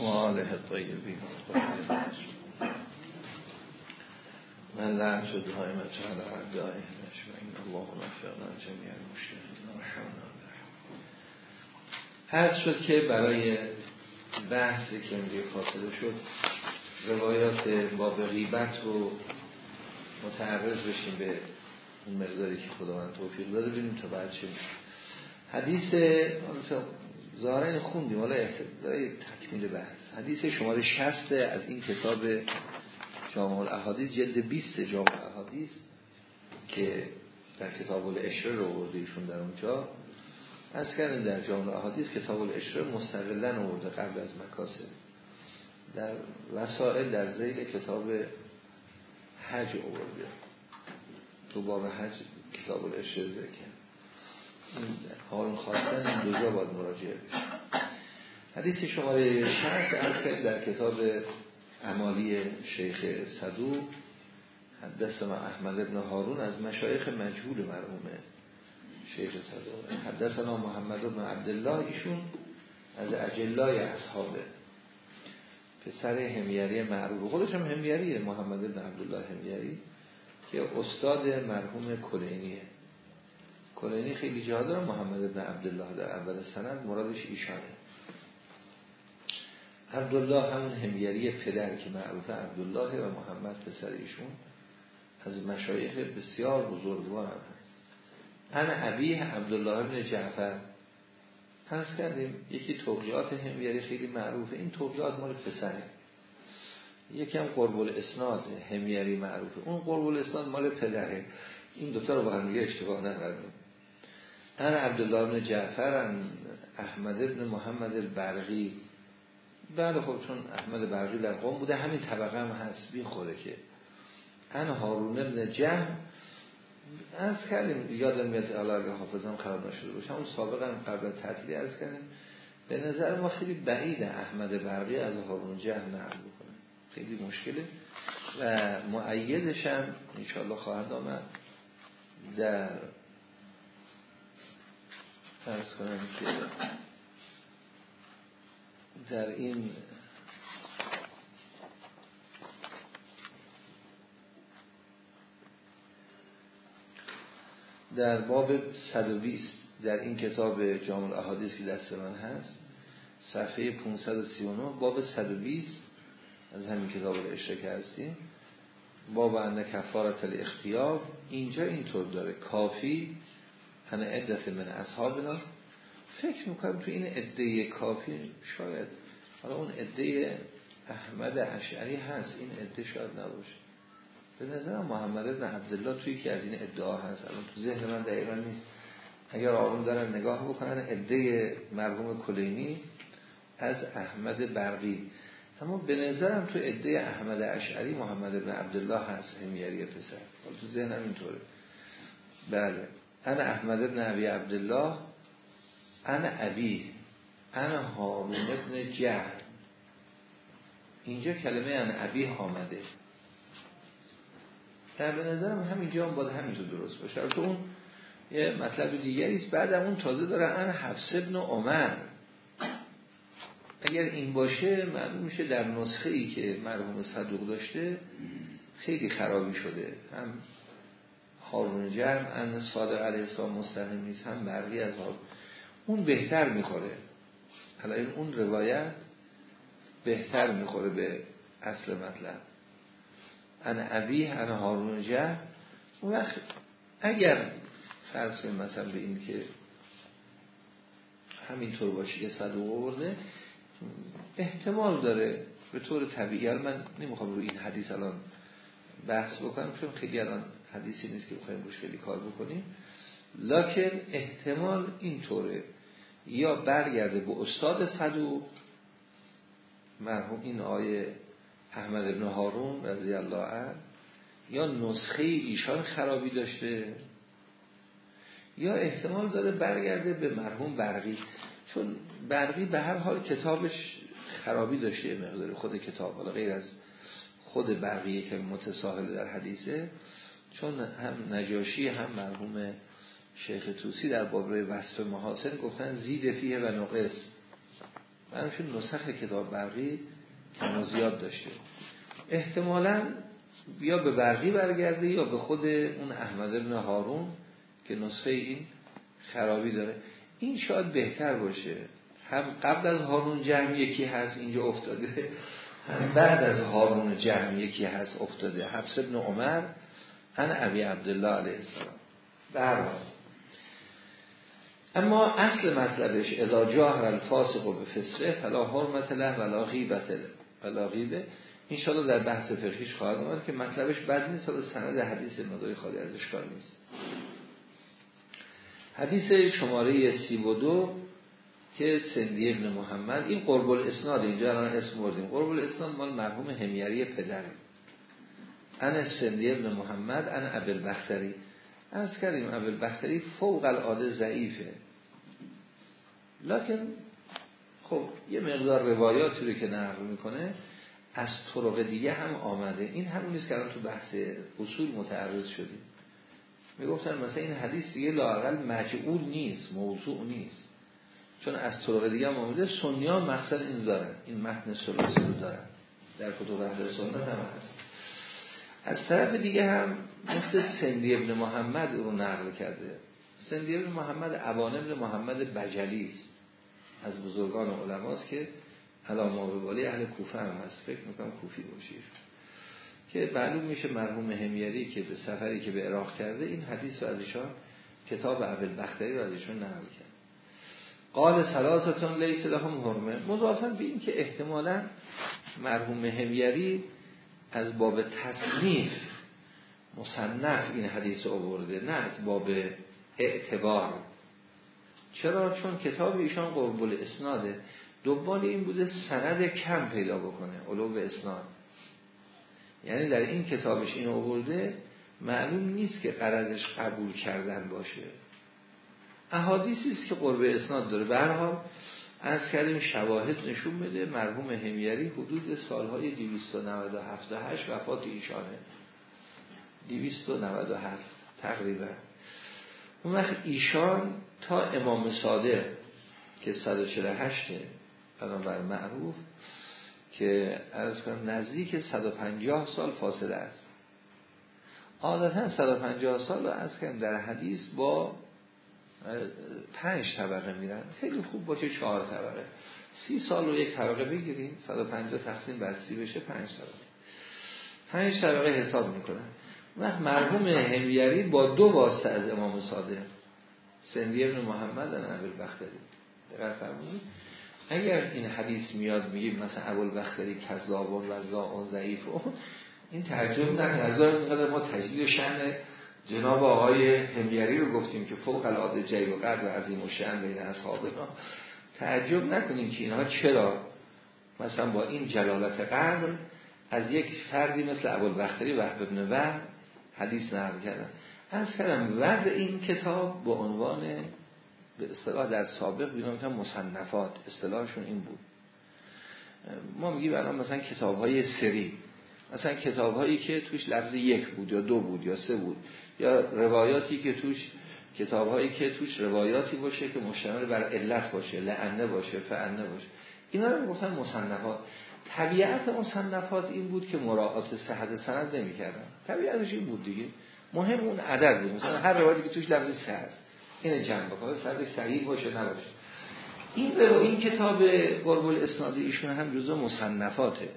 و آله طیبین من لعن شد های مجال اعدائه نشمعین الله نفعنا جمعی المشتهین رحمنا هر شد که برای بحثی که میگه فاصله شد روایات باب غیبت رو متعرض بشیم به اون مقداری که خداوند توفیق داره ببینیم تا بعد چه حدیث ظاهرا خوندیم. حالا احتمال تکمیل بحث. حدیث شماره 60 از این کتاب جامع الاحادیث جلد 20 جامع الاحادیث که در کتاب الاشره رو برده ایشون در اونجا. از کردن در جامع الاحادیث کتاب الاشره مستقلا آورده قبل از مکاسب. در وسائل در زیل کتاب حج آورده. تو باب حج کتاب الاشره ذکر. حال خواستن این دوزا باید مراجعه بشه. حدیث شماره 60 از در کتاب عمالی شیخ صدو حدثنا احمد ابن هارون از مشایخ مجهول مرحومه شیخ صدو حدثنا محمد ابن عبدالله ایشون از اجلای اصحابه پسر همیری معروف. خودش هم همیریه محمد ابن عبدالله همیری که استاد مرحوم کلینیه. کلینی خیلی جا داره محمد ابن عبدالله در اول سند مرادش ایشانه. عبدالله همون همیری پدر که معروف عبدالله و محمد پسر ایشون از مشایخ بسیار بزرگوار هم هست. انا عبیه عبدالله ابن جعفر. پس کردیم یکی توقیات همیری خیلی معروفه این توقیات مال پسره. یکی هم قرب الاسناد همیری معروفه اون قرب الاسناد مال پدره. این دوتا رو با هم اشتباه نکردیم انا عبدالله ابن جعفر احمد ابن محمد البرغی بعد خب چون احمد برقی در قوم بوده همین طبقه هم هست بی خوره که. انا هارون ابن جهم از کردیم یادم میاد علاقه حافظم خراب نشده باشه. اون سابقا قبل تعطیلی از کردیم. به نظر ما خیلی بعید احمد برقی از هارون جهم نقل بکنه. خیلی مشکله. و معیدش هم انشاءالله خواهد آمد در فرض کنم که در این در باب 120 در این کتاب جامع الاحادیث که دست من هست صفحه 539 باب 120 از همین کتاب اشتراک هستیم باب انه کفارت الاختیار اینجا اینطور داره. کافی هنه عدت من اصحابنا فکر می‌کنم تو این عده کافی شاید. حالا اون عده احمد اشعری هست این عده شاید نباشه. به نظر محمد بن عبدالله توی که از این ادعا هست. الان تو ذهن من دقیقا نیست. اگر آقون دارن نگاه بکنن عده مرحوم کلینی از احمد برقی. اما به نظرم تو عده احمد اشعری محمد بن عبدالله هست همیری پسر. تو ذهنم اینطوره. بله. انا احمد بن عبی عبدالله انا ابی انا هارون ابن جهل اینجا کلمه انا ابی آمده در به نظرم همینجا هم باید همینجا درست باشه. تو اون یه مطلب دیگری است. بعد اون تازه داره انا حفص ابن عمر. اگر این باشه معلوم میشه در نسخه ای که مرحوم صدوق داشته خیلی خرابی شده. هم هارون جرم ان صادق علیه السلام مستقیم نیست هم برقی از هارون اون بهتر می‌خوره. حالا این اون روایت بهتر می‌خوره به اصل مطلب. ان ابی ان هارون جه اون وقت اگر فرض مثلا به این که همینطور باشه که صدوق آورده احتمال داره به طور طبیعی. من نمی‌خوام رو این حدیث الان بحث بکنم چون خیلی الان حدیثی نیست که بخوایم مشکلی کار بکنیم. لکن احتمال اینطوره. یا برگرده به استاد صدوق مرحوم این آیه احمد ابن هارون رضی الله عنه یا نسخه ایشان خرابی داشته یا احتمال داره برگرده به مرحوم برقی. چون برقی به هر حال کتابش خرابی داشته مقدار خود کتاب حالا غیر از خود برقیه که متساهل در حدیثه. چون هم نجاشی هم مرحوم شیخ توسی در باب وصف محاسن گفتن زید فیه و نقص منشون نسخ کتاب برقی کم زیاد داشته. احتمالا یا به برقی برگرده یا به خود اون احمد بن هارون که نسخه این خرابی داره. این شاید بهتر باشه. هم قبل از هارون جمع یکی هست اینجا افتاده. هم بعد از هارون جمع یکی هست افتاده. حفظ ابن عمر هن ابی عبدالله علیه السلام. به اما اصل مطلبش اذا جاهر الفاسق به فسقه فلا حرمت له ولا غیبت ولا غیبه. این در بحث فرقیش خواهد آمد که مطلبش بد نیست حالا سند حدیث مداری خالی از اشکال نیست. حدیث شماره سی و دو که سندی ابن محمد این قرب الاسناد اینجا الان اسم بردیم. قرب الاسناد مال مرحوم همیری پدر ان سندی ابن محمد ان ابل بختری از کردیم ابل بختری فوق العاده ضعیفه. لکن خب یه مقدار روایاتی رو که نقل می‌کنه از طرق دیگه هم آمده. این همون نیست که الان تو بحث اصول متعرض شدیم. می‌گفتن مثلا این حدیث دیگه لاقل مجعول نیست موضوع نیست. چون از طرق دیگه هم آمده سنی ها مقصد این دارن. این متن سلوسی رو دارن. در کتب اهل سنت هم هست. از طرف دیگه هم مثل سندی ابن محمد رو نقل کرده. سندی ابن محمد عوان ابن محمد بجلی از بزرگان علماست که علامه به اهل کوفه هم هست. فکر می‌کنم کوفی باشید که معلوم میشه مرحوم همیری که به سفری که به عراق کرده این حدیث رو از ایشان کتاب اول بختری رو از ایشان نقل کرد. قال سلاستون لیس لهم حرمه. مضافا به این که احتمالا مرحوم همیری از باب تصنیف مصنف این حدیث آورده نه از باب اعتبار. چرا؟ چون کتاب ایشان قربل اسناده. دنبال این بوده سند کم پیدا بکنه علو اسناد. یعنی در این کتابش این آورده معلوم نیست که قرضش قبول کردن باشه. احادیثی است که قرب اسناد داره. به هر حال از کردیم شواهد نشون بده مرحوم همیری حدود سالهای 297 8 وفات ایشانه. 297 تقریبا. اون وقت ایشان تا امام صادق که 148 بنابر معروف که از کنم نزدیک 150 سال فاصله است. عادتا 150 سال رو از کنم در حدیث با پنج طبقه میرن. خیلی خوب باشه چهار طبقه. سی سال رو یک طبقه بگیریم 150 تقسیم بر سی بشه پنج طبقه. پنج طبقه حساب می‌کنن. وقت مرحوم همیری با دو واسطه از امام صادق. سندی ابن محمد ابن بختری دقیق فرمونید اگر این حدیث میاد میگیم مثلا اول بختری کذابون و زاون ضعیف. این ترجمه نکن. هزار اینقدر ما تجدید شن جناب آقای همیری رو گفتیم که فوق العاده جیب و قدر و عظیم و شن بین اصحابنا. تعجب نکنیم که اینها چرا مثلا با این جلالت قدر از یک فردی مثل اول بختری و ابن وحب حدیث نقل کردن. از کردم وضع این کتاب با عنوان به اصطلاح در سابق بیدونم مصنفات. اصطلاحشون این بود. ما میگیم الان مثلا کتاب های سری. مثلا کتاب هایی که توش لفظ یک بود یا دو بود یا سه بود یا روایاتی که توش کتاب هایی که توش روایاتی باشه که مشتمل بر علت باشه لعنه باشه فعنه باشه. اینا رو گفتن مصنفات. طبیعت مصنفات این بود که مراعات صحت سند نمی‌کردن. طبیعتش این بود دیگه. مهم اون عدد بود. مثلا هر روایتی که توش لفظ سه هست این جنب بکنه سند صحیح باشه نباشه. این این کتاب قرب الاسنادی ایشون هم جزء مصنفاته.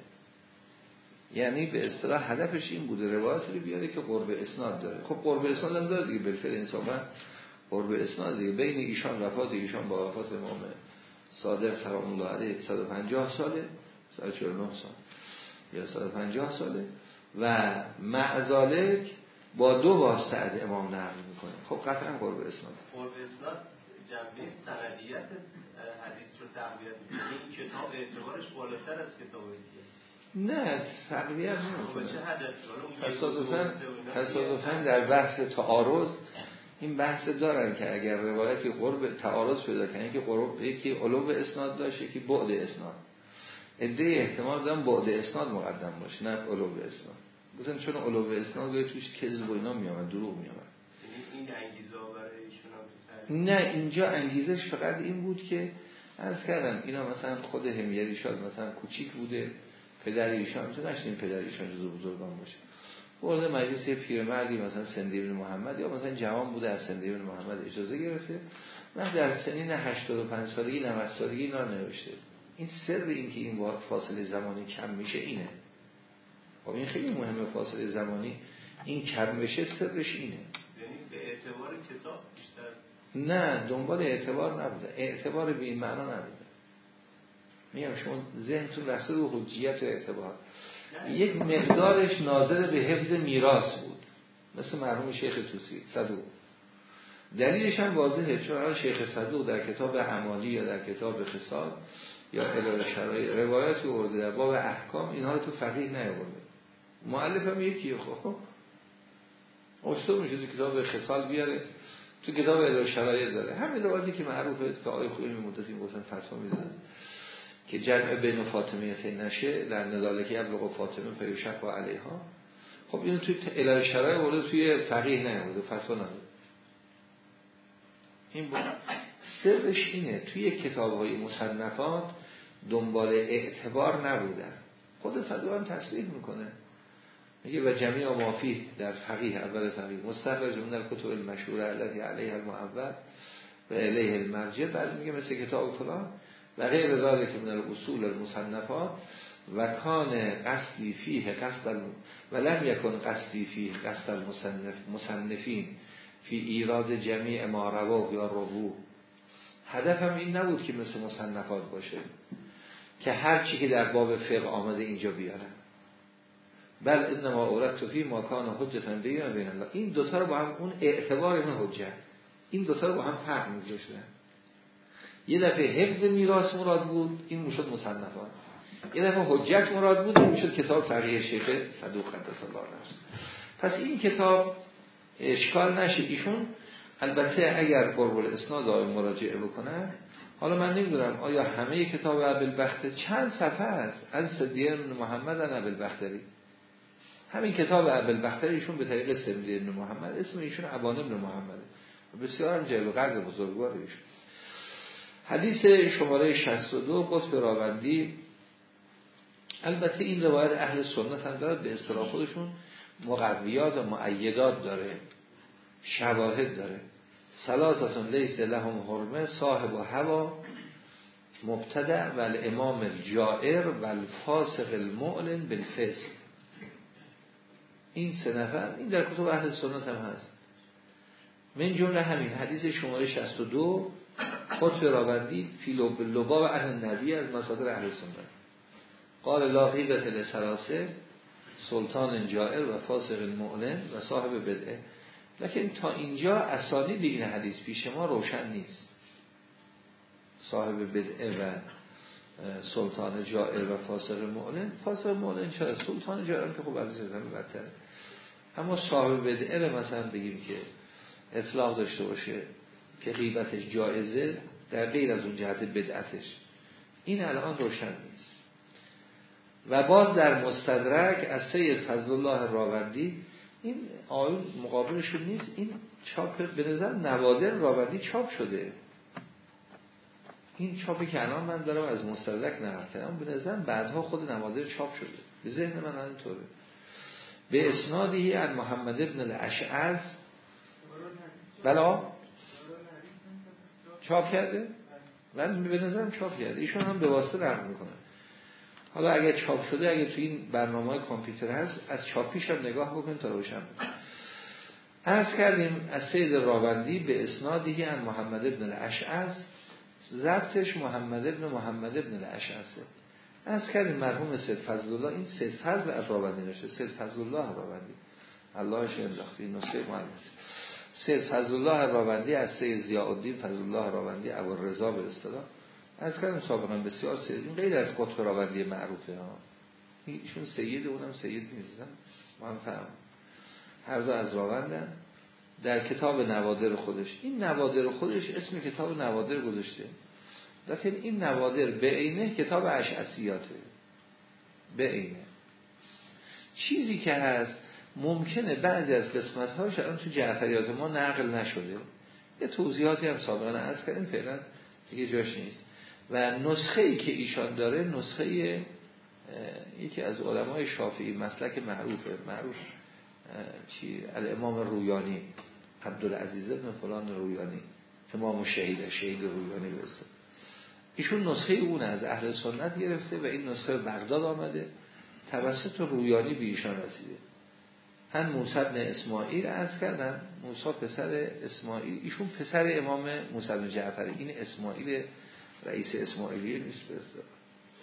یعنی به اصطلاح هدفش این بوده روایت رو بیاره که قرب اسناد داره. خب قرب اسناد هم داره دیگه بالفعل انصافا قرب اسناد دیگه. بین ایشان وفات ایشان با وفات امام صادق سلام الله علیه 150 ساله 149 سال یا 150 ساله. و معزالک با دو واسطه از امام نقل می‌کنه. خب قطعا قرب اسناد. قرب اسناد جنبه سندیت حدیث رو تقویت می‌کنه. این کتاب اعتبارش بالاتر از کتاب دیگه. نه تقویت خب، نمی‌کنه تصادفاً در بحث تعارض این بحث دارن که اگر روایتی قرب تعارض پیدا کنه که قرب یکی علو اسناد داشته که بعد اسناد. عده احتمال دارن بعد اسناد مقدم باشه نه علو اسناد. مثلا چون علو اسناد توش کذب و اینا میامد دروغ میامد یعنی این انگیزه نه اینجا انگیزش فقط این بود که از کردم اینا مثلا خود همیری شاد مثلا کوچیک بوده. پدر ایشان تو نشین پدر ایشان جزو بزرگان باشه؟ برده مجلس یه پیرمردی مثلا سندی بن محمد یا مثلا جوان بوده از سندی بن محمد اجازه گرفته. من در سنین 85 سالگی 90 سالگی اینا نوشته. این سر این که این فاصله زمانی کم میشه اینه. خب این خیلی مهمه فاصله زمانی. این کم میشه سرش اینه. یعنی به اعتبار کتاب بیشتر؟ نه دنبال اعتبار نبوده. اعتبار به این معنا نبوده. میگم شما ذهنتون رسته به حجیت و اعتبار. یک مقدارش ناظر به حفظ میراث بود. مثل مرحوم شیخ توسی صدوق. دلیلش هم واضحه چون شیخ صدوق در کتاب عمالی یا در کتاب خصال یا الهه شرای روایتی ورده در باب احکام اینها رو تو فقیه نیورده معلف هم یکیه خب. اشتو میشه تو کتاب خصال بیاره تو کتاب الهه شرای داره. همین روایتی که معروفه که آقای خویی مدتی گفتن فتوا می‌دادن. که جمع بین فاطمه نشه در ندالکی ابلغ فاطمه پیوشک و علیها. خب اینو توی الهه شرای ورده توی فقیه نیورده فتوا نداره. این بود سرش اینه توی کتاب های مصنفات دنبال اعتبار نبودن. خود صدو هم تصریح می‌کنه. میگه و جمعی مافی در فقیه اول فقیه. مستخرج من در کتب المشهور علتی علیه المعول و علیه المرجع. بعد میگه مثل کتاب فلان. و غیر ذالک من الاصول المصنفات و کان قصدی فیه قصد و لم یکن قصدی فیه قصد المصنف مصنفین فی ایراد جمعی ما روا یا روو هدفم این نبود که مثل مصنفات باشه که هر چی که در باب فقه آمده اینجا بیارن بل انما اورد تو فی ماکان حجتن بین الله. این دوتا رو با هم اون اعتبار این حجت. این دوتا رو با هم فرق میذاشتن یه دفعه حفظ میراث مراد بود این می‌شد مصنفات یه دفعه حجت مراد بود این می‌شد کتاب فقیه شیخ صدوق قدس الله نفس. پس این کتاب اشکال نشه ایشون. البته اگر قرب الاسناد مراجعه بکنن حالا من نمی‌دونم آیا همه کتاب عبل بخته چند صفحه است؟ از صدیه محمد عبل بختری همین کتاب عبل بختری ایشون به طریق صدیه محمد اسم ایشون عبان ابن محمد. بسیار هم جلو قدر بزرگوار حدیث شماره 62 قطب راوندی. البته این روایت اهل سنت هم دارد به اصطلاح خودشون مقویات و معیدات داره شواهد داره. سلاستون لیس لهم حرمه صاحب و هوا مبتدع و الامام الجائر و الفاسق المعلن بالفسق. این سه نفر این در کتب اهل سنت هم هست. من جمله همین حدیث شماره 62 خطب راوندی فی لباب اهل نبی از مصادر اهل سنت. قال لا غیبت لسلاسه سلطان جائر و فاسق المعلن و صاحب بدعه. لکن تا اینجا اسانید این حدیث پیش ما روشن نیست. صاحب بدعه و سلطان جائر و فاسق معلن فاسق معلن چرا؟ سلطان جائر که خب از زمین بدتره. اما صاحب بدعه مثلا بگیم که اطلاق داشته باشه. که غیبتش جایزه در غیر از اون جهت بدعتش. این الان روشن نیست. و باز در مستدرک از سید فضل الله راوندی این آیون مقابلشون نیست این چاپ به نظر نوادر راوندی چاپ شده. این چاپی که الان من دارم از مستدرک نقل کردم به نظر بعدها خود نوادر چاپ شده. به ذهن من اینطوره به اسنادی از محمد ابن الاشعز بلا چاپ کرده؟ من به نظرم چاپ کرده. ایشون هم به واسطه نقل می‌کنه. حالا اگر چاپ شده اگر تو این برنامه کامپیوتر هست از چاپیش هم نگاه بکنید تا روشن از کردیم از سید راوندی به اسنادی ان محمد ابن الاشعث ضبطش محمد ابن محمد ابن الاشعثه از کردیم مرحوم سید فضل الله این سید فضل از راوندی نشه سید فضل الله راوندی اللهش انداختی نسخه مهندس سید فضل الله راوندی از سید ضیاء الدین فضل الله راوندی ابو رضا به اصطلاح. از کردم سابقا بسیار سید. این غیر از قطب راوندی معروفه ها. ایشون سید اونم سید نیستن من فهم هر دو از راوندن. در کتاب نوادر خودش. این نوادر خودش اسم کتاب نوادر گذاشته. لیکن این نوادر به عینه کتاب اشعسیاته به عینه چیزی که هست ممکنه بعضی از قسمت هاش الان تو جعفریات ما نقل نشده. یه توضیحاتی هم سابقا عرض کردیم فعلا دیگه جاش نیست. و نسخه ای که ایشان داره نسخه یکی از علمای شافعی مسلک معروفه معروف چی؟ الامام رویانی عبدالعزیز ابن فلان رویانی امام شهید شهید رویانی برسه ایشون نسخه اون از اهل سنت گرفته و این نسخه بغداد آمده. توسط رویانی به ایشان رسیده. هم موسی بن اسماعیل از کردم موسی پسر اسماعیل ایشون پسر امام موسی بن جعفر این اسماعیل رئیس اسماعیلی نیست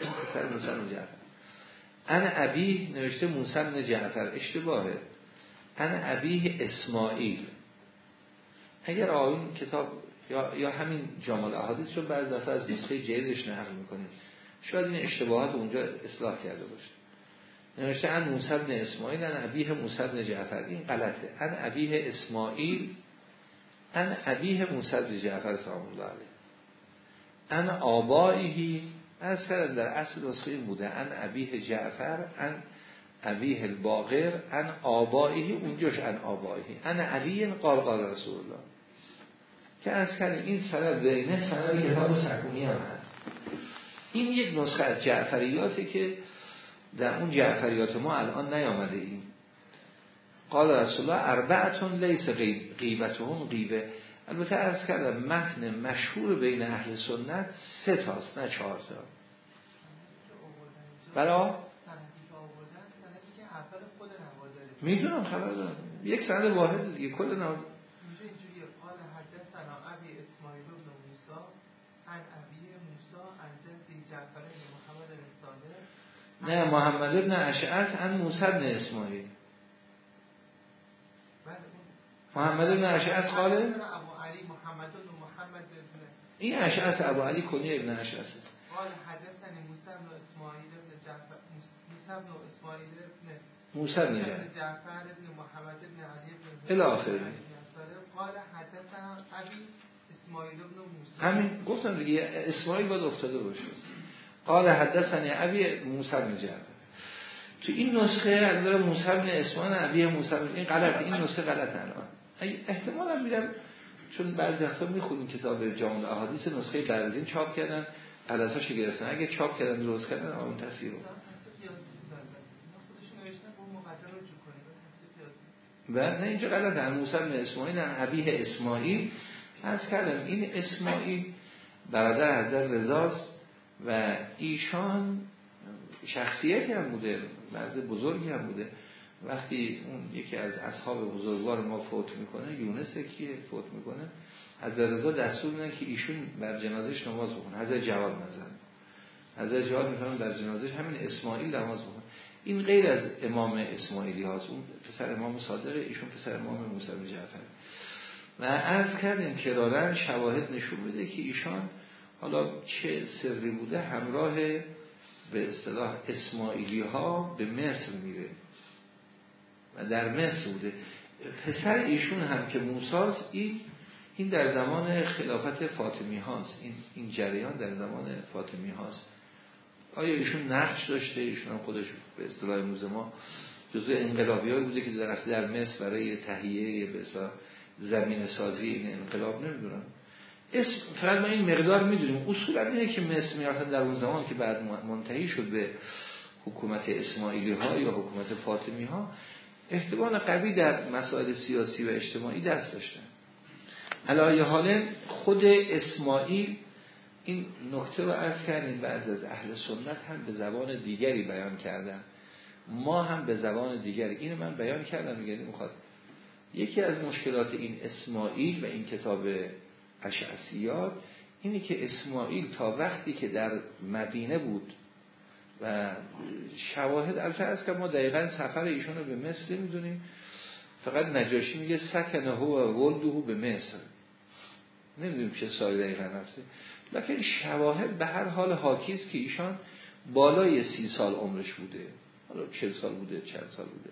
پسر موسی بن جعفر. ان ابی نوشته موسی بن جعفر. اشتباهه. ان ابی اسماعیل. اگر آیون کتاب یا, یا همین جامال احادیث رو بعد دفعه از نسخه جدیدش نقل می‌کنیم. شاید این اشتباهات اونجا اصلاح کرده باشه. نوشته ان موسی بن اسماعیل ان ابیه موسی بن جعفر. این غلطه. ان ابیه اسماعیل ان ابیه موسی بن جعفر سلام الله علیه. ان آبائیهی از در اصل نسخه این بوده. ان ابیه جعفر ان ابیه الباقر ان آبائیهی اونجاش ان آبائیهی ان علی قال رسول الله. که از این سند بینه سند کتاب سکونی هم هست. این یک نسخه از جعفریاته که در اون جعفریات ما الان نیامده این قال رسول الله اربعتون لیس غیبتهم غیبه. البته ارز کردم متن مشهور بین اهل سنت سه تاست نه چهار تا. برا؟ می‌دونم خبر دارم. یک سند واحد دیگه کل نام نه محمد ابن اشعث ان موسی بن اسماعیل. محمد ابن اشعث قاله این اشعث ابو علی کنی ابن اشعث. قال حدثني موسى بن اسماعيل بن جعفر. موسى بن اسماعيل بن موسى بن جعفر بن محمد بن علي بن الى اخره قال حدثنا ابي اسماعیل بن موسی. همین گفتم دیگه اسماعیل باید افتاده باشه. قال حدثني ابي موسی بن تو این نسخه از داره موسی بن اسماعیل ابی موسی این غلط این نسخه غلط الان. احتمالا میدم چون بعضی وقتا می‌خونیم کتاب جامع احادیث نسخه بعد چاپ کردن غلطاشو گرفتن اگه چاپ کردن درست کردن اون تصحیح رو. و نه اینجا غلط هم موسی بن اسماعیل نه عبیه اسماعیل. از کردم این اسماعیل برادر حضرت رضاست. و ایشان شخصیتی هم بوده مرد بزرگی هم بوده. وقتی اون یکی از اصحاب بزرگوار ما فوت می‌کنه یونس کیه؟ فوت می‌کنه. حضرت رضا دستور میدن که ایشون بر جنازش نماز بخونه. حضرت جواد نزن حضرت جواد میفرمایند در جنازش همین اسماعیل نماز بخونه. این غیر از امام اسماعیلی هاست. اون پسر امام صادقه ایشون پسر امام موسی جعفر. و عرض کردیم که دارن شواهد نشون میده که ایشان حالا چه سری بوده؟ همراه به اصطلاح اسماعیلی ها به مصر میره. و در مصر بوده. پسر ایشون هم که موساس این این در زمان خلافت فاطمی هاست. این, این جریان در زمان فاطمی هاست. آیا ایشون نقش داشته؟ ایشون هم خودش به اصطلاح امروز ما جزء انقلابی های بوده که در در مصر برای تهیه به زمین سازی این انقلاب نمی‌دونم. اسم فقط ما این مقدار می‌دونیم. اصولا اینه که مصر در اون زمان که بعد منتهی شد به حکومت اسماعیلی ها یا حکومت فاطمی ها احتمال قوی در مسائل سیاسی و اجتماعی دست داشتن. علایه حال خود اسماعیل این نکته رو عرض کردیم بعض از اهل سنت هم به زبان دیگری بیان کردن. ما هم به زبان دیگری. اینو من بیان کردم میگه می‌خواد یکی از مشکلات این اسماعیل و این کتاب اشعسیات اینه که اسماعیل تا وقتی که در مدینه بود و شواهد از که ما دقیقا سفر ایشون رو به مصر می‌دونیم فقط نجاشی میگه سکنه هو و ولدهو به مصر. نمی‌دونیم چه سال دقیقا رفته. لکن شواهد به هر حال حاکیست که ایشان بالای سی سال عمرش بوده. حالا چه سال بوده چند سال بوده.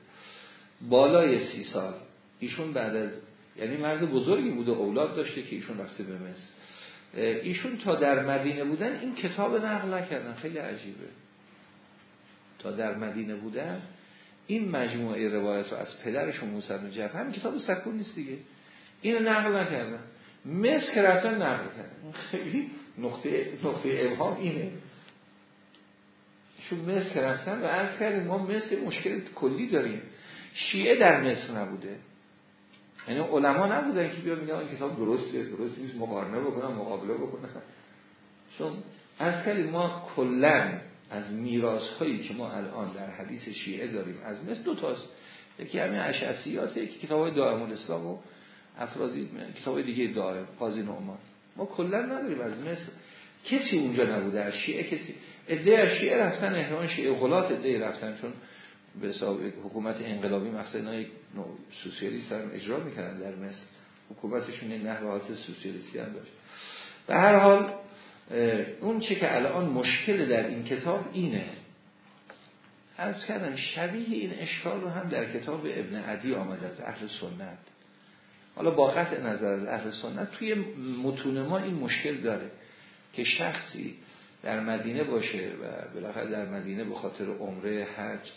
بالای سی سال. ایشون بعد از یعنی مرد بزرگی بوده اولاد داشته که ایشون رفته به مصر. ایشون تا در مدینه بودن این کتاب نقل نکردن. خیلی عجیبه. تا در مدینه بودن این مجموعه روایت رو از پدرشون موسی بن جعفر همین کتاب سکون نیست دیگه. اینو نقل نکردن. مصر که رفتن نقل کردن. خیلی نقطه, نقطه ابهام اینه. چون مصر که رفتن و عرض کردیم ما مصر مشکل کلی داریم. شیعه در مصر نبوده. یعنی علما نبودن که بیا میگن کتاب درسته درست نیست مقارنه بکنن مقابله بکنن چون از کلی ما کلا از میراث هایی که ما الان در حدیث شیعه داریم از مثل دو تاست. یکی همین اشعسیات یکی کتاب دائم الاسلام و افرادی کتاب دیگه دائم قاضی نعمان. ما کلا نداریم از مثل. کسی اونجا نبوده از شیعه کسی. از شیعه رفتن احیان شیعه غلات ادعای رفتن چون به حساب حکومت انقلابی مقصد اینا یک سوسیالیست هم اجرا می‌کردن در مصر. حکومتشون یک نحوات سوسیالیستی هم داشت. به هر حال اون چه که الان مشکل در این کتاب اینه. از کردم شبیه این اشکال رو هم در کتاب ابن عدی آمده از اهل سنت. حالا با قطع نظر از اهل سنت توی متون ما این مشکل داره که شخصی در مدینه باشه و بالاخره در مدینه به خاطر عمره حج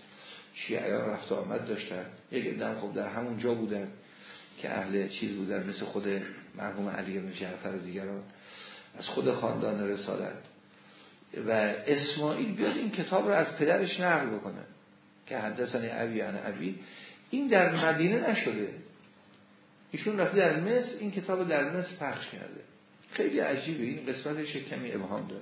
شیعیان رفت آمد داشتن. یک دم خب در همون جا بودن که اهل چیز بودن مثل خود مرحوم علی بن جعفر و دیگران. از خود خاندان رسالت. و اسماعیل بیاد این کتاب رو از پدرش نقل بکنه. که حدثنی ابی عن ابی. این در مدینه نشده. ایشون رفته در مصر این کتاب در مصر پخش کرده. خیلی عجیبه. این قسمتش کمی ابهام داره.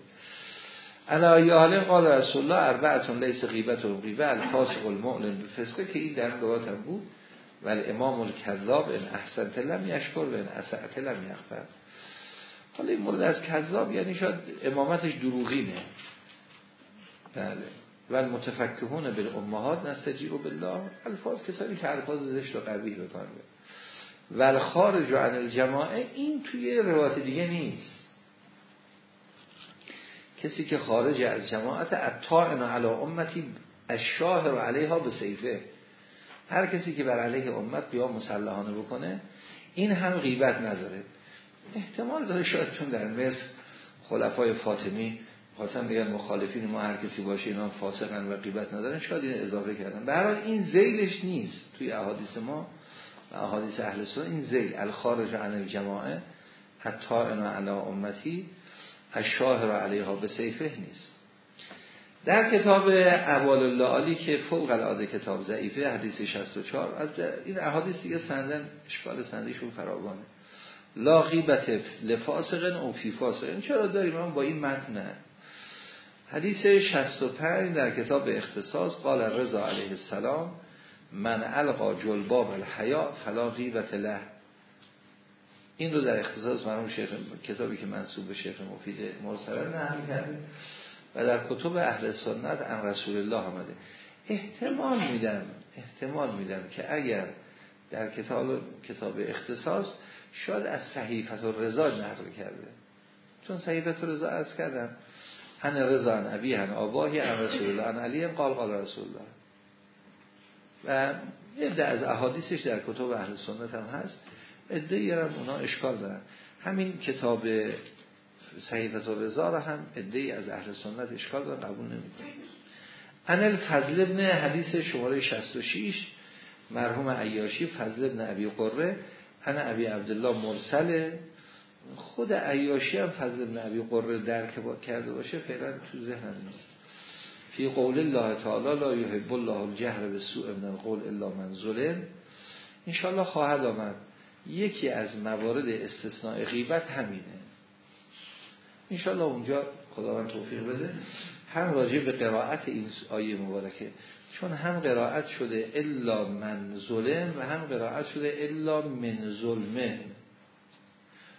علا یاله قال رسول الله اربعتون لیس غیبت و غیبه الفاسق المؤمن بالفسق که این در هم بود. ولی امام الکذاب ان احسنت لم یشکر و ان اسعت لم یغفر. حالا این مورد از کذاب یعنی شاید امامتش دروغینه. بله. و متفکهون به امهات نستجیب بالله. الفاظ کسانی که الفاظ زشت و قبیح بکنه و خارج عن الجماعه این توی روایت دیگه نیست. کسی که خارج از جماعت اتائن علی امتی الشاه و علیها به سیفه هر کسی که بر علیه امت قیام مسلحانه بکنه این هم غیبت نداره احتمال داره شاید چون در مصر خلفای فاطمی خواستم بگن مخالفین ما هر کسی باشه اینا فاسقن و غیبت ندارن شاید این اضافه کردن. به این زیلش نیست توی احادیث ما و احادیث اهل سنت. این زیل الخارج عن الجماعه حتی انا علی امتی شاه را علیها به سیفه نیست. در کتاب اول الله که فوق العاده کتاب ضعیفه حدیث 64 از این احادیث دیگه سندن اشکال سندیشون فراوانه. لا غیبت لفاسقن او فی فاسقن. چرا داریم؟ من با این متن. حدیث 65 در کتاب اختصاص قال رضا علیه السلام من القا جلباب الحیا فلا غیبت له. این رو در اختصاص مرحوم شیخ کتابی که منصوب به شیخ مفید مرسله نقل کرده و در کتب اهل سنت ان رسول الله آمده. احتمال میدم احتمال میدم که اگر در کتاب کتاب اختصاص شاید از صحیفت و رضا نقل کرده. چون صحیفت و رضا از کردم. ان رضا ان ابی ان آباهی ان رسول الله ان علی قال قال رسول الله. و یه از احادیثش در کتب اهل سنت هم هست. ادهی هم اونا اشکال دارن. همین کتاب صحیفت و را هم ادهی از اهل سنت اشکال دارن قبول نمی‌کنن. انل فضل ابن حدیث شماره 66 مرحوم عیاشی فضل ابن عبی قره انا ابی عبدالله مرسل. خود عیاشی هم فضل ابن عبی قره درک کرده باشه فعلا تو ذهنم نیست. فی قول الله تعالی لا یحب الله الجهر به سوء من القول الا من ظلم. انشاءالله خواهد آمد. یکی از موارد استثناء غیبت همینه. انشالله اونجا خداوند توفیق بده. هم راجع به قرائت این آیه مبارکه. چون هم قرائت شده الا من ظلم و هم قرائت شده الا من ظلمه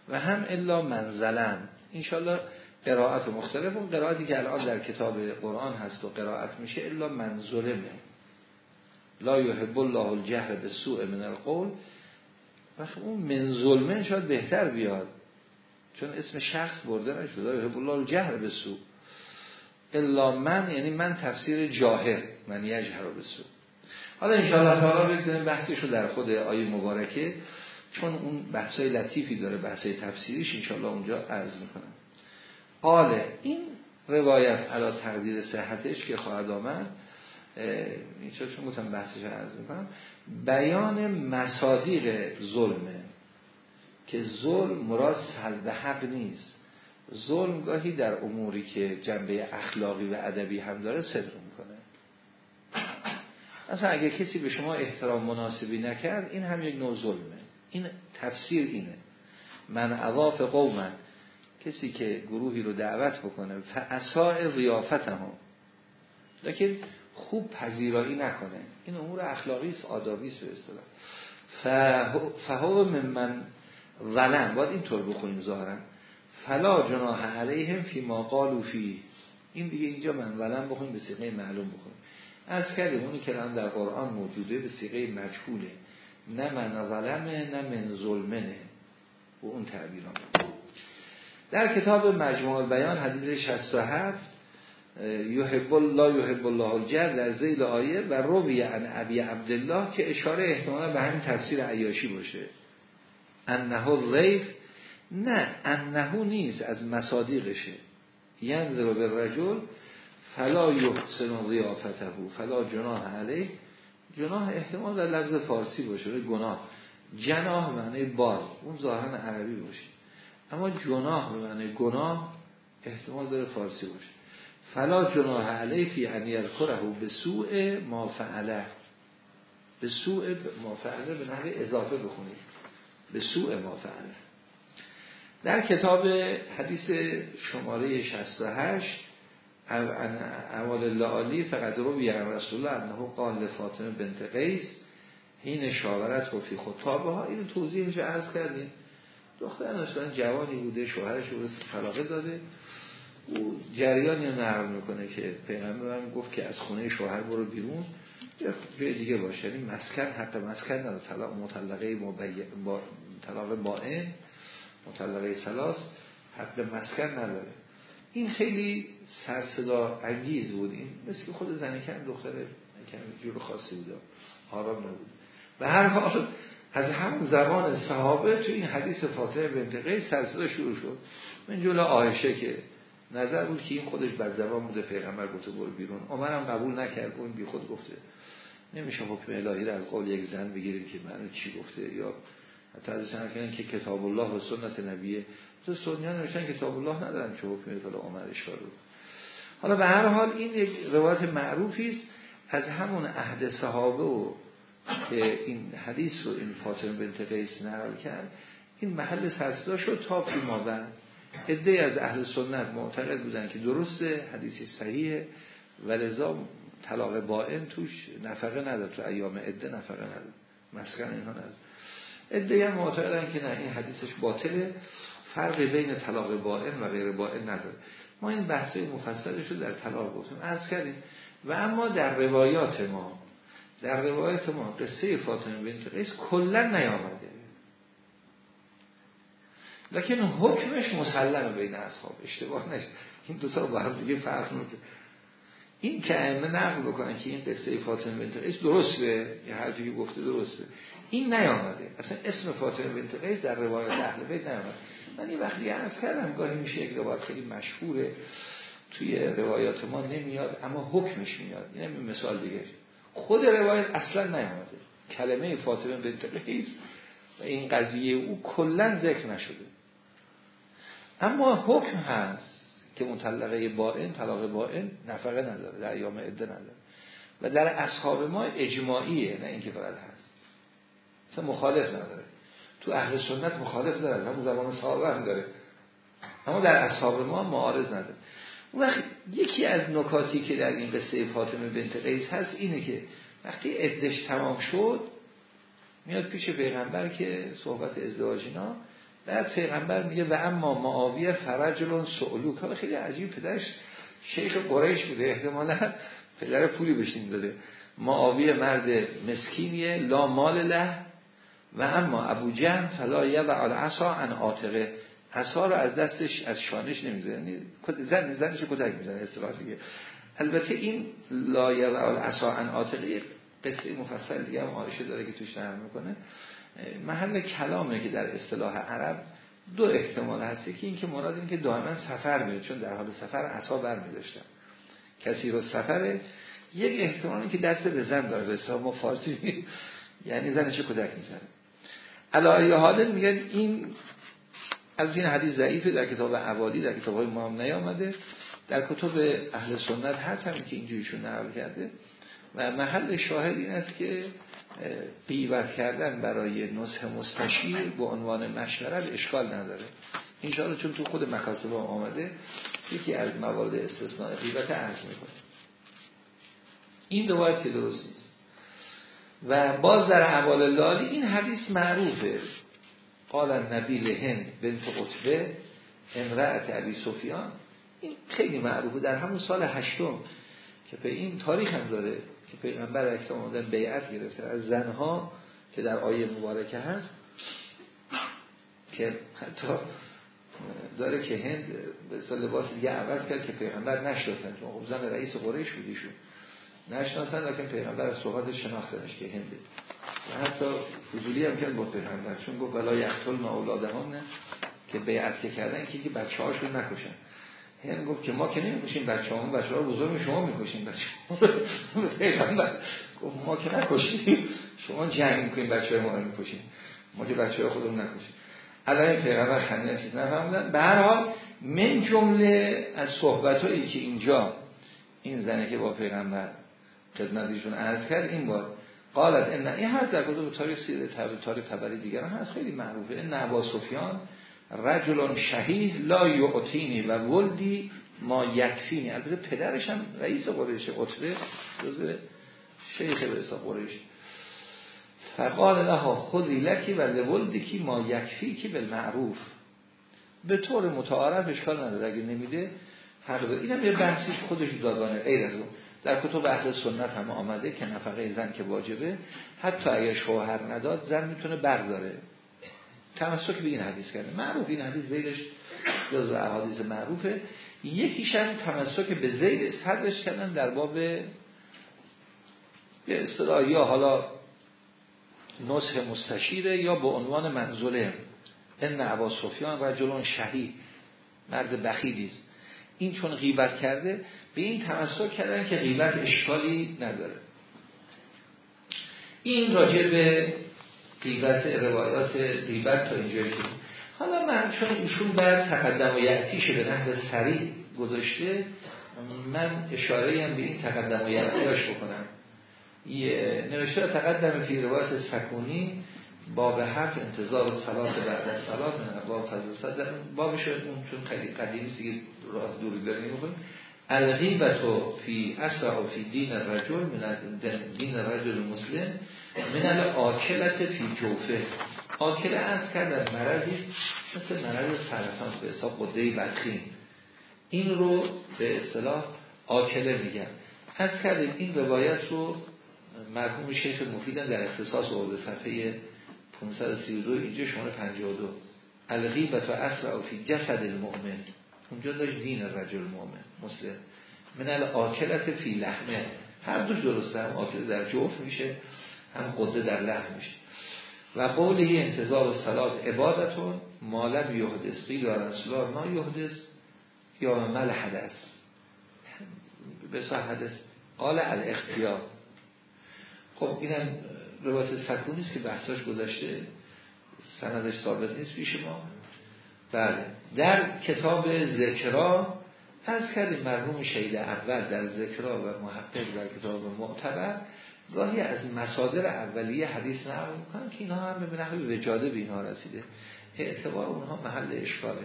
و هم الا من ظلم. انشالله قرائت مختلف. اون قرائتی که الان در کتاب قرآن هست و قرائت میشه الا من ظلمه. لا یحب الله الجهر به سوء من القول. وقت اون من ظلمه شاید بهتر بیاد. چون اسم شخص برده نشده. حب الله الجهر به سو. الا من یعنی من تفسیر جاهر من یجهر به سو. حالا انشاءالله تعالی بگذاریم بحثش رو در خود آیه مبارکه. چون اون بحثای لطیفی داره بحثای تفسیریش انشاءالله اونجا عرض می‌کنم. قال این روایت علا تقدیر صحتش که خواهد آمد چون گفتم بحثش عرض می‌کنم بیان مصادیق ظلمه که ظلم مراد سلب حق نیست. ظلم گاهی در اموری که جنبه اخلاقی و ادبی هم داره صدر می‌کنه. اصلا اگه کسی به شما احترام مناسبی نکرد این هم یک نوع ظلمه. این تفسیر اینه. من عواف قومن. کسی که گروهی رو دعوت بکنه فعصاء ریافت هم لیکن خوب پذیرایی نکنه. این امور اخلاقی است آدابی است به اصطلاح. فهو من من ظلم. باید اینطور بخونیم ظاهرا. فلا جناح علیهم فی ما قالوا فی این دیگه اینجا من ولم بخونیم به سیغه معلوم بخونیم. از کردیم اونی که در قرآن موجوده به سیغه مجهوله. نه من ظلمه نه من ظلمنه. و اون تعبیران در کتاب مجموع بیان حدیث 67 یحب الله یحب الله الجر در زیل آیه و روی عن ابی عبدالله که اشاره احتمالا به همین تفسیر عیاشی باشه. انه ریف نه انه نیست از مصادیقشه. ینظر به رجل فلا یحسن ضیافته فلا جناح علیه. جناح احتمال در لفظ فارسی باشه گناه. جناح معنی بار اون ظاهرا عربی باشه. اما جناح معنی گناه احتمال داره فارسی باشه. فلا جناح علیه فی ان یذکره به سوء ما فعله. به سوء ما فعله به نحو اضافه بخونید. به سوء ما فعله. در کتاب حدیث شماره 68 اول لالی فقط رو بیان رسول الله انه قال فاطمه بنت قیس این شاورت و فی خطابه. ها این توضیحش عرض کردیم. دختر اصلا جوانی بوده شوهرش رو طلاقه داده. او جریانی رو نقل می‌کنه که پیغمبر من گفت که از خونه شوهر برو بیرون. جای دیگه باشه. یعنی مسکن حتی مسکن نداره. طلاق مطلقه با طلاق باین مطلقه سلاس حد مسکن نداره. این خیلی سرصدا انگیز بود. این مثل خود زنکن دختر کم جور خاصی بود. حرام نبود. و هر حال از همون زمان صحابه تو این حدیث فاطمه بنت قیس سرصدا شروع شد. من جلو آهشه که نظر بود که این خودش بد زبان بوده پیغمبر گفته برو بیرون. عمرم قبول نکرد اون بی خود گفته. نمیشه حکم الهی رو از قول یک زن بگیریم که منو چی گفته یا حتی از کردن که کتاب الله و سنت نبیه. تو سنیا نمیشن کتاب الله ندارن چه حکم فلا عمر اشکال رو حالا به هر حال این یک روایت معروفی است. از همون عهد صحابه و که این حدیث رو این فاطمه بنت قیس نقل کرد این محل سرسدا شد تا ما بعد عده از اهل سنت معتقد بودن که درسته حدیثی صحیحه و لذا طلاق بائن توش نفقه نداد تو ایام عده نفقه نداد مسکن اینها نداد عده هم معتقدن که نه این حدیثش باطله فرقی بین طلاق بائن و غیر بائن نداره. ما این بحث مفصلش رو در طلاق گفتیم عرض کردیم. و اما در روایات ما در روایات ما قصه فاطمه بنت قیس کلا نیامده. لکن حکمش مسلمه بین اصحاب. اشتباه نشه. این دو تا با هم دیگه فرق نمی‌کنه این که ائمه نقل بکنن که این قصه فاطمه بنت قیس درسته؟ یه حرفی که گفته درسته. این نیامده. اصلا اسم فاطمه بنت قیس در روایت اهل بیت نیامده. من این وقتی عرض کردم گاهی میشه یک روایت خیلی مشهوره. توی روایات ما نمیاد اما حکمش میاد. این مثال دیگه. خود روایت اصلا نیامده. کلمه فاطمه بنت قیس و این قضیه او کلا ذکر نشده. اما حکم هست که مطلقه بائن طلاق بائن نفقه نداره در ایام عده نداره. و در اصحاب ما اجماعیه نه اینکه فقط هست. مثلا مخالف نداره. تو اهل سنت مخالف داره همون زمان صحابه هم داره. اما در اصحاب ما معارض نداره. وقت یکی از نکاتی که در این قصه فاطمه بنت قیس هست اینه که وقتی ازدش تمام شد میاد پیش پیغمبر که صحبت ازدواجینا بعد پیغمبر میگه و اما معاویه فرجلون سعلوک خیلی عجیب پدرش شیخ قریش بوده احتمالا پدر پولی بشین داده. معاویه مرد مسکینیه لا مال له. و اما ابو جهم فلا و عصا ان آتقه عصا رو از دستش از شانش نمی‌زنه یعنی زن زنش کتک می‌زنه اصطلاح البته این لا و عصا ان آتقه قصه مفصل دیگه هم آرشه داره که توش نرم می‌کنه. محل کلامه که در اصطلاح عرب دو احتمال هستی که این که مراد این که دائما سفر میره چون در حال سفر عصا بر میداشتن کسی رو سفره یک احتمال که دست به زن داره. به ما فارسی یعنی زنش کدک می‌زنه علایه حاله میگن این از این حدیث ضعیفه در کتاب عوالی در کتاب های ما نیامده. در کتب اهل سنت هست همین که اینجوریشون نقل کرده. و محل شاهد این است که قیبت کردن برای نصح مستشیر به عنوان مشورت اشکال نداره. انشاءالله چون تو خود مکاسب هم آمده یکی از موارد استثناء قیبت عرض می‌کنه. این روایت که درست نیست. و باز در حوال لالی این حدیث معروفه. قال نبی لهند بنت قطبه امرأت عبی سفیان. این خیلی معروفه. در همون سال هشتم که به این تاریخ هم داره. که پیغمبر اکرام آمدن بیعت گرفته. از زنها که در آیه مبارکه هست که حتی داره که هند به لباس دیگه عوض کرد که پیغمبر نشناسن. چون خب زن رئیس قریش بودیشون نشناسن لیکن پیغمبر از صحبت شناختنش که هنده و حتی فضولی هم کرد با پیغمبر. چون گفت ولا یقتل ما نه؟ که بیعت که کردن که بچه هاشون نکشن. هند گفت که ما که نمی‌کشیم بچه همون بچه ها بزرگ شما می‌کشیم بچه پیغمبر گفت ما که نکشیم. شما جنگ می‌کنیم بچه های ما رو می‌کشیم. ما که بچه های خودمون نکشیم. الان پیغمبر خنده چیز نفهمدن به هر حال من جمله از صحبت هایی که اینجا این زنه که با پیغمبر خدمتیشون عرض کرد این بود قالت ان این هست در کتب تاریخ سیر تاریخ تبری هست. خیلی معروفه. نبا سفیان رجل شهید لا یعطینی و ولدی ما یکفینی. البته پدرش هم رئیس قریش قطبه جز شیخ به حساب قریش. فقال لها خذی لکی و لولدی کی ما یکفی که بالمعروف به طور متعارف اشکال نداره. اگه نمیده حق اینم یه بحثی خودش دادانه. غیر از اون. در کتب اهل سنت هم آمده که نفقه زن که واجبه حتی اگر شوهر نداد زن می‌تونه برداره تمسک به این حدیث کرده. معروف این حدیث زیرش جز احادیث معروفه. یکیش هم تمسک به زیر صدرش کردن در باب به اصطلاح یا حالا نصح مستشیره یا به عنوان منظوره ان عبا سفیان جلون شهید. مرد بخیلیست این چون غیبت کرده به این تمسک کردن که غیبت اشکالی نداره. این راجع به غیبت روایات غیبت تا اینجا حالا من چون ایشون بر تقدم و یعتیش به سریع گذاشته من اشاره هم به این تقدم و یعتیش بکنم. نوشته تقدم فی روایت سکونی باب حرف انتظار صلات بعد از صلات من باب فضل صد بابش اون چون خیلی قدیم دیگه راه دوری برمی بکنیم الغیبتو فی اسرع و فی دین الرجل من دین الرجل مسلم من آکلت فی جوفه. آکله از کردن مرضی مثل مرض سرطان به حساب قده بدخیم. این رو به اصطلاح آکله میگن. از کردیم این روایت رو مرحوم شیخ مفیدن در اختصاص ورده صفحه 532 اینجا شماره 52 الغیبت و اصل فی جسد المؤمن. اونجا داشت دین رجل مؤمن مسلم. من آکلت فی لحمه. هر دوش درسته هم آکل در جوف میشه هم قده در لحم میشه. و قوله انتظار و صلات عبادتون مالب یهدس قیل و رسول الله یهدس یا مل حدث. به حدث. قال الاختیار. خب اینم روایت سکونی است که بحثاش گذاشته سندش ثابت نیست پیش ما. بله. در کتاب ذکرا از کردیم مرحوم شهید اول در ذکرا و محقق در کتاب معتبر گاهی از مصادر اولیه حدیث نقل می‌کنن که اینها هم به نحوی وجاده به اینها رسیده. اعتبار اونها محل اشکاله.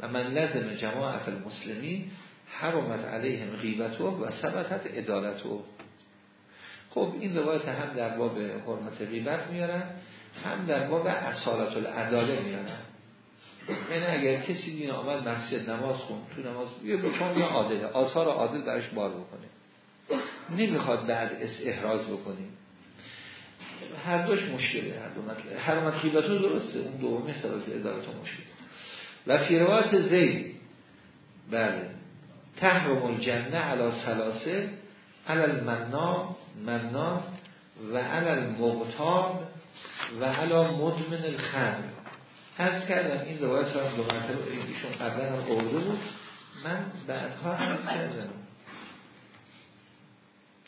و من لازم جماعت المسلمین حرمت علیهم غیبتو و ثبتت ادالتو خب این روایت هم در باب حرمت غیبت میارن هم در باب اصالت العداله میارن. یعنی اگر کسی دین آمد مسجد نماز خون تو نماز یه بچون یا عادله آثار عادل برش بار بکنه. نمی‌خواد بعد اس احراز بکنیم هر دوش مشکله هر دو مطلب. حرمت غیبتون درسته اون دومی سبب ادارت مشکل. و فی روایت زید بله. تحرم الجنه علی سلاسه علل منا منا و علل مغتاب و علا مدمن الخمر. از کردم. این روایت رو هم دو مرتبه ایشون قبلا هم قوله بود. من بعدها از کردم.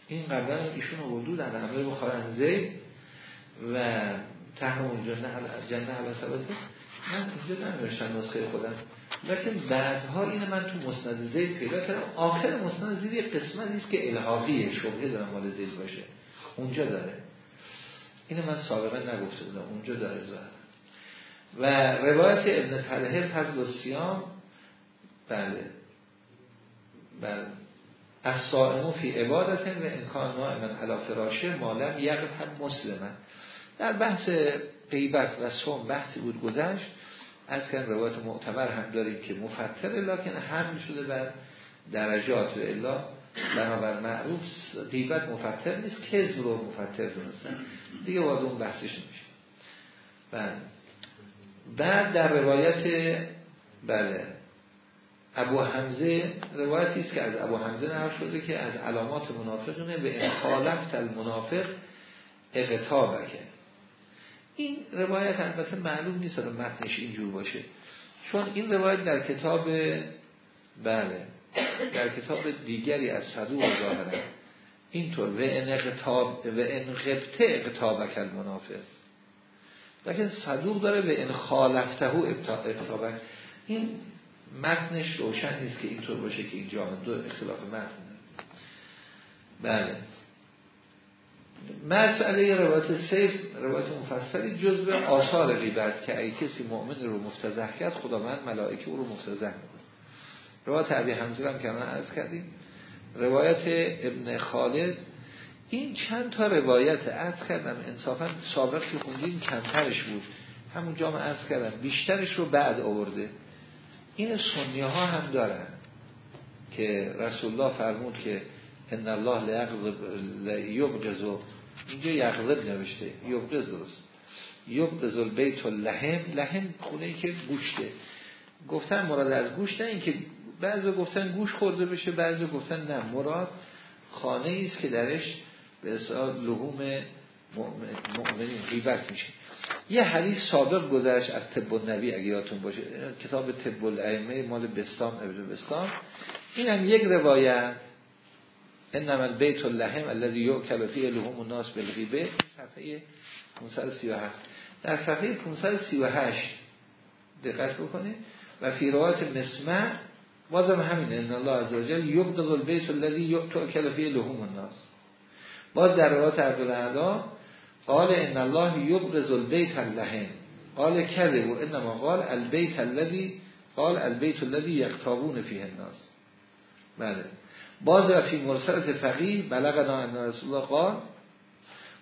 این قبلا ایشون قوله در عمل بخارن زید و تحرم جنه جنه علی سباسه من اینجا نمیشتم نسخه خودم. لیکن بعدها این من تو مسند زید پیدا کردم. آخر مسند زید یک قسمت نیست که الهاقیه شبهه دارم مال زید باشه. اونجا داره. اینو من سابقا نگفته بودم. اونجا داره زهر. و روایت ابن طلحه فضل و سیام بله. بله. از سائمو فی عبادت و امکان نائمن علا فراشه مالم یقف هم مسلمه در بحث قیبت و سوم بحثی بود گذشت. از کن روایت معتبر هم داریم که مفتر لکن هم شده بر درجات و الا. بنابر معروف قیبت مفتر نیست کذب رو مفتر دونستن. دیگه وارد اون بحثش نمیشه. بله. بعد در روایت بله ابو حمزه روایتی است که از ابو حمزه نقل شده که از علامات منافقونه به خالفت المنافق اقتابکه این روایت البته معلوم نیست رو متنش اینجور باشه. چون این روایت در کتاب بله در کتاب دیگری از صدوق ظاهره. اینطور و ان اقتاب و ان غبته اقتابک المنافق. لیکن صدوق داره به ان خالفته اقتابک این متنش روشن نیست که اینطور باشه که اینجا دو اختلاف متن. بله. مسئله روایت سیف روایت مفصلی جزء آثار غیبت که ای کسی مؤمن رو مفتزه کرد خداوند ملائکه او رو مفتزه می‌کنه. روایت عبی حمزه هم که من عرض کردیم. روایت ابن خالد این چند تا روایت عرض کردم. انصافا سابق که خوندیم کمترش بود. همون جامعه عرض کردم. بیشترش رو بعد آورده. این سنی ها هم دارن که رسول الله فرمود که ان الله لیغضب و اینجا یغضب نوشته. یغضب درست. یغضب البیت اللحم. لحم خونه ای که گوشته. گفتن مراد از گوشت نه اینکه بعضی گفتن گوش خورده بشه بعضی گفتن نه. مراد خانه است که درش به اصطلاح لحوم مؤمنین غیبت میشه. یه حدیث سابق گذشت از طب نبی اگه یادتون باشه. کتاب طب الائمه مال بستام ابن بستام. این هم یک روایت. انما البیت اللحم الذي یؤکل فیه لحوم الناس بالغیبه. صفحه 537 در صفحه 538 دقت بکنید. و فی روایت مسمع بازم همین ان الله عز وجل یبغض البیت الذي یؤکل فیه لحوم الناس. باز در روایت عبدالاعلی قال ان الله یبغض البیت اللحم. قال کذب و انما قال البیت الذي قال البیت الذي یقتابون فیه الناس. بله. باز و فی مرسلت فقیه بلغنا ان رسول الله قال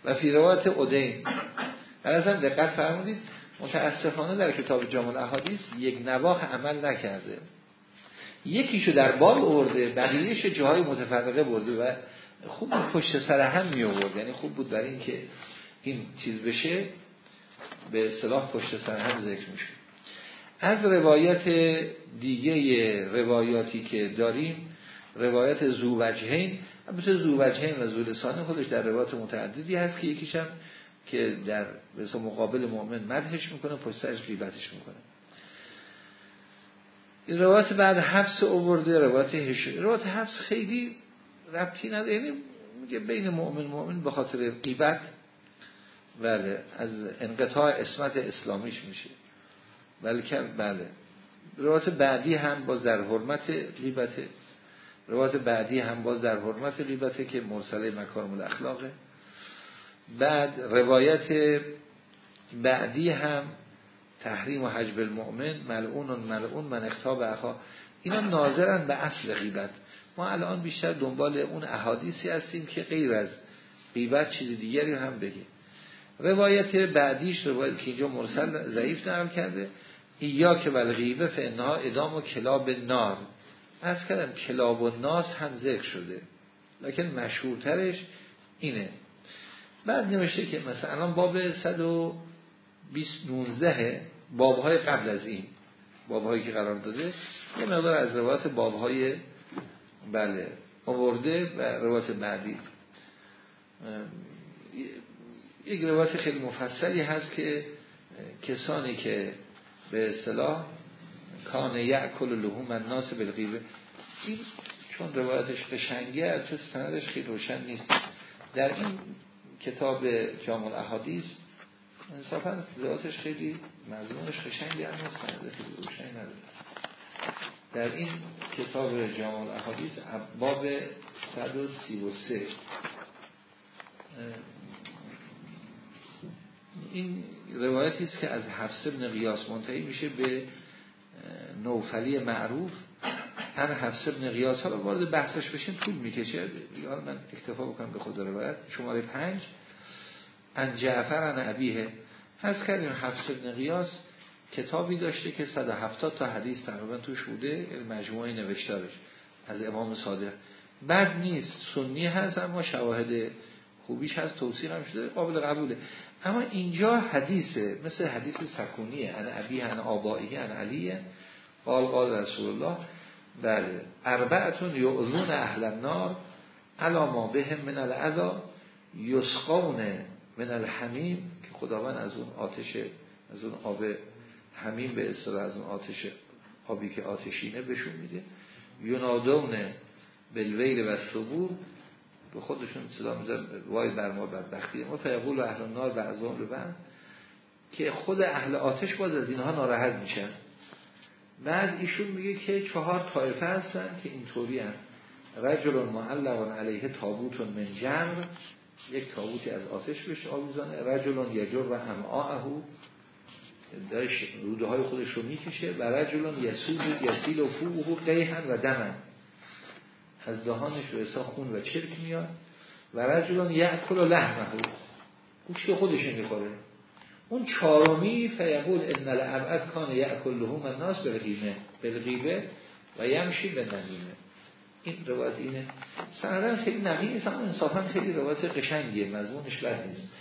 و فی روایت ادین از هم دقت فرمودید متاسفانه در کتاب جامع احادیث یک نواخ عمل نکرده. یکیشو در باب آورده بقیهش جاهای متفرقه برده و خوب پشت سر هم می آورد. یعنی خوب بود برای اینکه این چیز بشه به اصطلاح پشت سر هم ذکر میشه از روایت دیگه روایاتی که داریم روایت زووجهین البته زووجهین و زولسان خودش در روایت متعددی هست که یکیشم که در به مقابل مؤمن مدهش می‌کنه پشت سرش غیبتش می‌کنه. این روایت بعد حبس اوورده روایت هش روایت حبس خیلی ربطی نداره. یعنی میگه بین مؤمن مؤمن به خاطر غیبت بله از انقطاع اسمت اسلامیش میشه. بلکه بله. روایت بعدی هم باز در حرمت غیبت. روایت بعدی هم باز در حرمت غیبت که مرسله مکارم الاخلاقه. بعد روایت بعدی هم تحریم و حجب المؤمن ملعون و ملعون من اختاب اخا. اینا ناظرن به اصل غیبت. ما الان بیشتر دنبال اون احادیثی هستیم که غیر از غیبت چیز دیگری هم بگیم. روایت بعدیش روایت که اینجا مرسل ضعیف نقل کرده ایا که بل غیبه فانها ادام و کلاب نار از کردم کلاب و ناس هم ذکر شده لیکن مشهورترش اینه. بعد نوشته که مثلا باب 119 بابهای قبل از این بابهایی که قرار داده یه مقدار از روایت بابهای بله. آورده و روایت بعدی. یک روایت خیلی مفصلی هست که کسانی که به اصطلاح کان یعکل لحوم الناس بالغیبه این چون روایتش قشنگه تو سندش خیلی روشن نیست. در این کتاب جامع الاحادیث انصافا ذاتش خیلی مضمونش خشنگی اما سنده خیلی روشنی نداره. در این کتاب جامال احادیث باب 133 این روایتی است که از حفص ابن قیاس منتهی میشه به نوفلی معروف. هر حفص ابن قیاس حالا وارد بحثش بشیم طول می‌کشه. حالا من اکتفا بکنم به خود روایت. شماره پنج. ان جعفر ان عبیه از کردیم حفص ابن قیاس کتابی داشته که 170 تا حدیث تقریبا توش بوده یعنی مجموعه نوشتارش از امام صادق. بعد نیست سنی هست اما شواهد خوبیش هست توصیق هم شده قابل قبوله. اما اینجا حدیثه مثل حدیث سکونیه انا ابی انا آبایی انا علیه قال قال رسول الله بله. اربعتون یعظون اهل النار علا ما بهم من العذا یسقون من الحمیم که خداوند از اون آتش از اون آب همین به اصطلاح از اون آتش آبی که آتشینه بهشون میده. یونادون بالویل و صبور به خودشون صدا میزن وای بر ما بدبختی. ما فیقول و اهل نار بعضان رو بعض که خود اهل آتش باز از اینها ناراحت میشن. بعد ایشون میگه که چهار طایفه هستن که اینطوری هم رجل معلق علیه تابوت من جمر. یک تابوتی از آتش بهش آویزانه. رجل یجر و همعاهو داشت روده های خودش رو می‌کشه و رجل یسود یسیل و فوهو قیهن و دمن. از دهانش احسا خون و چرک میاد و رجلان یعکل و لحمه. گوشت خودش می‌خوره. اون چارمی فیقول ان الابعد کان یعکل لهم الناس بالغیبه. بالغیبه و یمشی به نمیمه. این روایت اینه. سندن خیلی نقی نیست اما انصافا خیلی روایت قشنگیه. مضمونش بد نیست.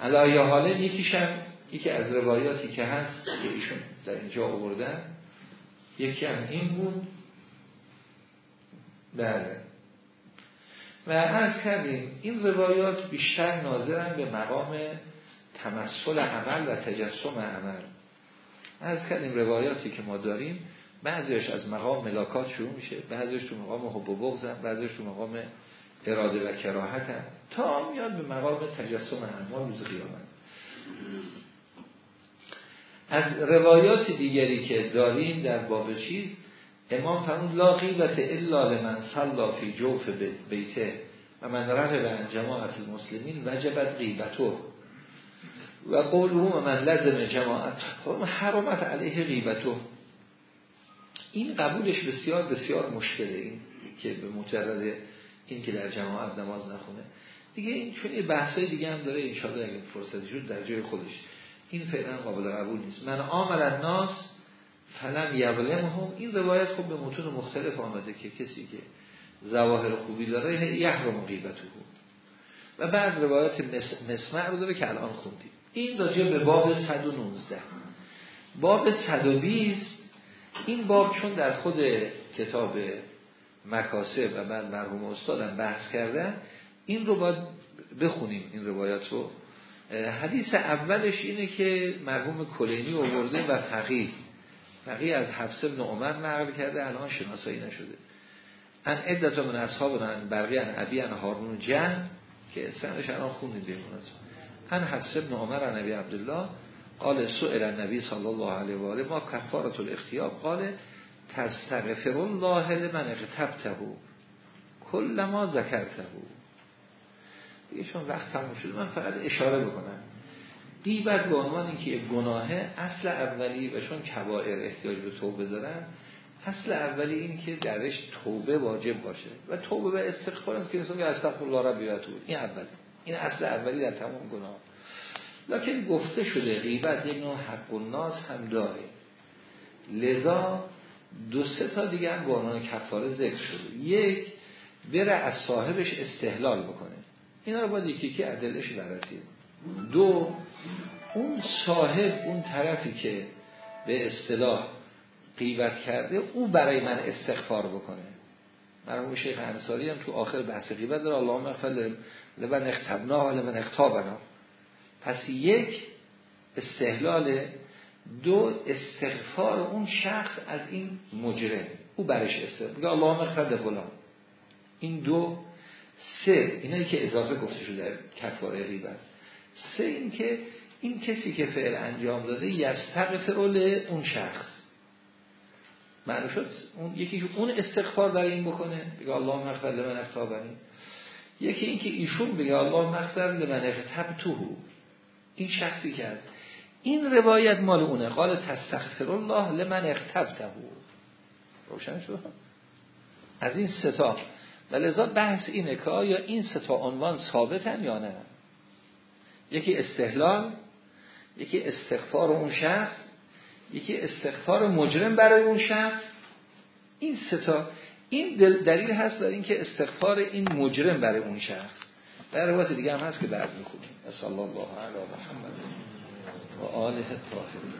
علایه حاله یکیشم یکی از روایاتی که هست که ایشون در اینجا آوردن یکی هم این بود. بله. و از کردیم این روایات بیشتر ناظرن به مقام تمثل عمل و تجسم عمل. از کردیم روایاتی که ما داریم بعضیش از مقام ملاکات شروع میشه بعضیش تو مقام حب و بغضن بعضیش تو مقام اراده و کراهت هم. تا میاد به مقام تجسم اعمال روز قیامت از روایات دیگری که داریم در باب چیز امام فرمود لا غیبت الا لمن صلا فی جوف بیته. و من رفع به جماعت المسلمین وجبت غیبتو و قوله و من لزم جماعت حرامت علیه غیبتو این قبولش بسیار بسیار مشکله این که به مجرد این که در جماعت نماز نخونه. دیگه این چون یه بحثای دیگه هم داره انشاءالله اگه فرصتی شد در جای خودش. این فعلا قابل قبول نیست. من عامل الناس فلم یبلم هم این روایت خب به متون مختلف آمده که کسی که زواهر خوبی داره یحرم غیبته و بعد روایت مسمع رو داره که الان خوندیم. این راجع به باب 119 باب 120 این باب چون در خود کتاب مکاسب و بعد مرحوم استادم بحث کردن این رو باید بخونیم این روایات رو. حدیث اولش اینه که مرحوم کلینی آورده و فقیه. فقیه از حفظ ابن عمر نقل کرده الان شناسایی نشده. ان عدت من اصحاب ان برقی ان ابی ان هارون جن که سنش الان خوندیم به ان حفظ ابن عمر ان ابی عبدالله قال سئل النبی صلی الله علیه و آله ما کفارت الاختیاب. قال تستغفر الله لمن اغتبته کل ما ذکرته. چون وقت تموم شده من فقط اشاره بکنم. قیبت به عنوان اینکه گناهه اصل اولی و چون کبائر احتیاج به توبه دارن اصل اولی این که درش توبه واجب باشه و توبه و استغفار است که انسان استغفر الله ربی و این اولی این اصل اولی در تمام گناه. لکن گفته شده غیبت یک نوع حق الناس هم داره. لذا دو سه تا دیگه هم به عنوان کفاره ذکر شده. یک بره از صاحبش استحلال بکنه. اینا رو باید یکی که عدلش برسید دو اون صاحب اون طرفی که به اصطلاح قیبت کرده او برای من استغفار بکنه. مرموم شیخ انصاری هم تو آخر بحث قیبت داره. اللهم اغفر لمن اختبنا و لمن اختابنا پس یک استحلال. دو استغفار اون شخص از این مجرم. او برش استغفار. بگه اللهم اغفر فلان این دو سه اینایی که اضافه گفته شده کفاره غیبت سه این که این کسی که فعل انجام داده یستغفر اون شخص. معنی شد؟ اون یکی اون استغفار برای این بکنه بگه الله مغفر لمن افتابنی یکی این که ایشون بگه الله مغفر لمن تو این شخصی که هست. این روایت مال اونه. قال تستغفر الله لمن اختبته روشن شد؟ از این ستا ولذا بحث اینه که آیا این ستا عنوان ثابتن یا نه؟ یکی استحلال یکی استغفار اون شخص یکی استغفار مجرم برای اون شخص. این ستا این دلیل هست برای اینکه استغفار این مجرم برای اون شخص. در روایت دیگه هم هست که بعد می‌کنیم صلی الله علی محمد و آله الطاهرین